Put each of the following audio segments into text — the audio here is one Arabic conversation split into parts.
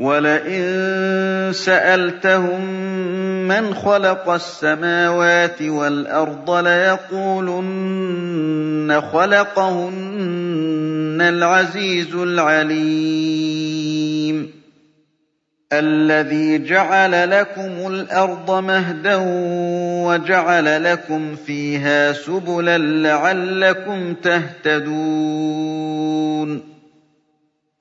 وَلَئِن سَأَلْتَهُم مَّنْ خَلَقَ السَّمَاوَاتِ وَالْأَرْضَ لَيَقُولُنَّ خَلَقَهُنَّ الْعَزِيزُ الْعَلِيمُ الَّذِي جَعَلَ لَكُمُ الْأَرْضَ مَهْدًا وَجَعَلَ لَكُمْ فِيهَا سُبُلًا لَّعَلَّكُمْ تَهْتَدُونَ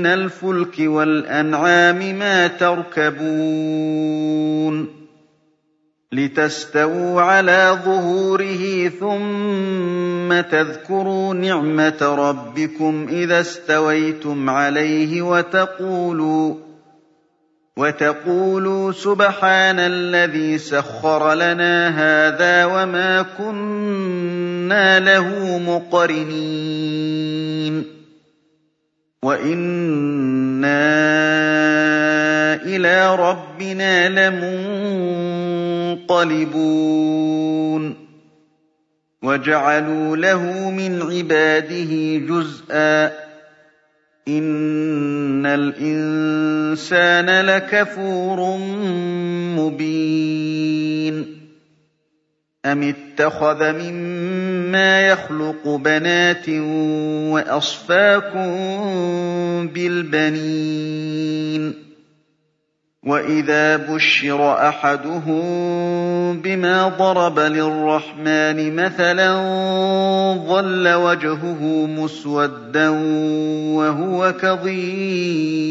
مِّنَ الْفُلْكِ وَالْأَنْعَامِ مَا تَرْكَبُونَ لِتَسْتَوُوا عَلَىٰ ظُهُورِهِ ثُمَّ تَذْكُرُوا نِعْمَةَ رَبِّكُمْ إِذَا اسْتَوَيْتُمْ عَلَيْهِ وَتَقُولُوا وَتَقُولُوا سُبْحَانَ الَّذِي سَخَّرَ لَنَا هَٰذَا وَمَا كُنَّا لَهُ مُقْرِنِينَ وَإِنَّا إِلَىٰ رَبِّنَا لَمُنقَلِبُونَ وَجَعَلُوا لَهُ مِنْ عِبَادِهِ جُزْءًا إِنَّ الْإِنسَانَ لَكَفُورٌ مُّبِينٌ أَمِ اتَّخَذَ مِمَّا يَخْلُقُ بَنَاتٍ وَأَصْفَاكُم بِالْبَنِينَ وَإِذَا بُشِّرَ أَحَدُهُم بِمَا ضَرَبَ لِلرَّحْمَٰنِ مَثَلًا ظَلَّ وَجْهُهُ مُسْوَدًّا وَهُوَ كَظِيمٌ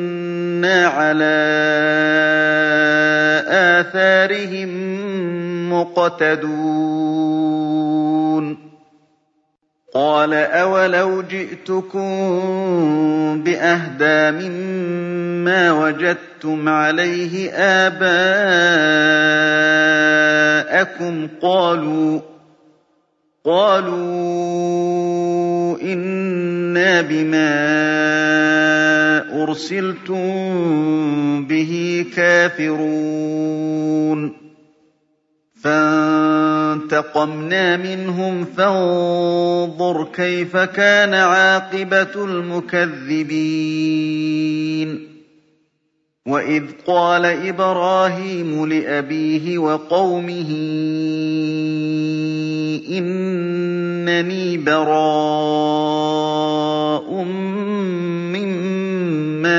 عَلَىٰ آثَارِهِم مُّقْتَدُونَ. قَالَ أَوَلَوْ جِئْتُكُم بِأَهْدَىٰ مِمَّا وَجَدتُّمْ عَلَيْهِ آبَاءَكُمْ ۖ قَالُوا إِنَّا بِمَا أُرْسِلْتُم بِهِ كَافِرُونَ. فَانتَقَمْنَا مِنْهُمْ فَانظُرْ كَيْفَ كَانَ عَاقِبَةُ الْمُكَذِّبِينَ. وَإِذْ قَالَ إِبْرَاهِيمُ لِأَبِيهِ وَقَوْمِهِ إِنَّنِي بَرَاءٌ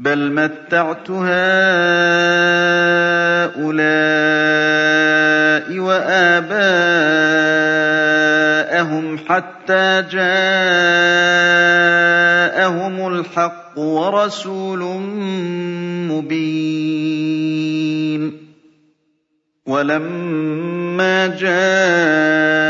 بَلْ مَتَّعْتُ هَٰؤُلَاءِ وَآبَاءَهُمْ حَتَّىٰ جَاءَهُمُ الْحَقُّ وَرَسُولٌ مُّبِينٌ. وَلَمَّا جَاءَهُمُ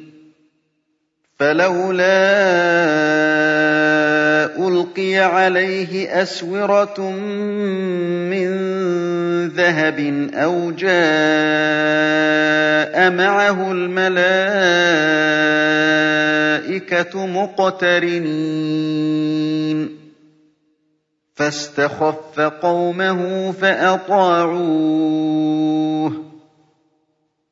فَلَوْلَا أُلْقِيَ عَلَيْهِ أَسْوِرَةٌ مِّن ذَهَبٍ أَوْ جَاءَ مَعَهُ الْمَلَائِكَةُ مُقْتَرِنِينَ. فَاسْتَخَفَّ قَوْمَهُ فَأَطَاعُوهُ.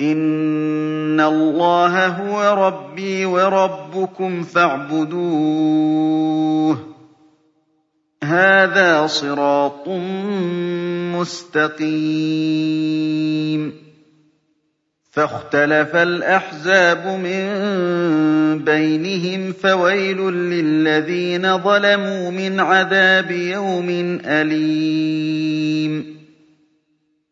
إِنَّ اللَّهَ هُوَ رَبِّي وَرَبُّكُمْ فَاعْبُدُوهُ ۚ هَٰذَا صِرَاطٌ مُّسْتَقِيمٌ فَاخْتَلَفَ الْأَحْزَابُ مِن بَيْنِهِمْ ۖ فَوَيْلٌ لِّلَّذِينَ ظَلَمُوا مِنْ عَذَابِ يَوْمٍ أَلِيمٍ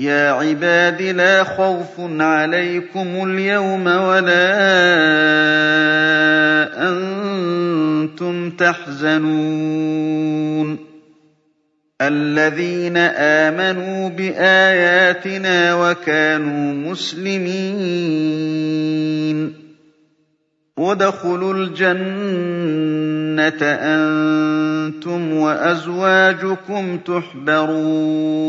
يَا عِبَادِ لَا خَوْفٌ عَلَيْكُمُ الْيَوْمَ وَلَا أَنتُمْ تَحْزَنُونَ الَّذِينَ آمَنُوا بِآيَاتِنَا وَكَانُوا مُسْلِمِينَ ادْخُلُوا الْجَنَّةَ أَنتُمْ وَأَزْوَاجُكُمْ تُحْبَرُونَ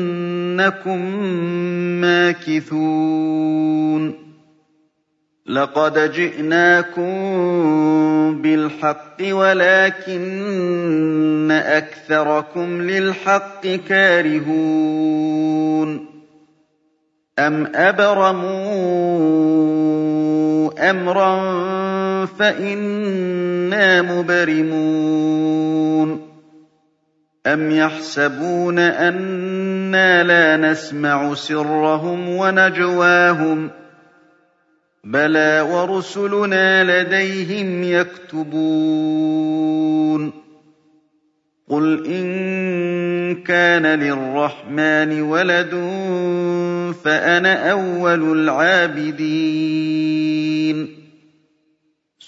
إِنَّكُم مَّاكِثُونَ لَقَدْ جِئْنَاكُم بِالْحَقِّ وَلَٰكِنَّ أَكْثَرَكُمْ لِلْحَقِّ كَارِهُونَ أَمْ أَبْرَمُوا أَمْرًا فَإِنَّا مُبْرِمُونَ أَمْ يَحْسَبُونَ أَنَّا لَا نَسْمَعُ سِرَّهُمْ وَنَجْوَاهُم ۚ بَلَىٰ وَرُسُلُنَا لَدَيْهِمْ يَكْتُبُونَ قُلْ إِن كَانَ لِلرَّحْمَٰنِ وَلَدٌ فَأَنَا أَوَّلُ الْعَابِدِينَ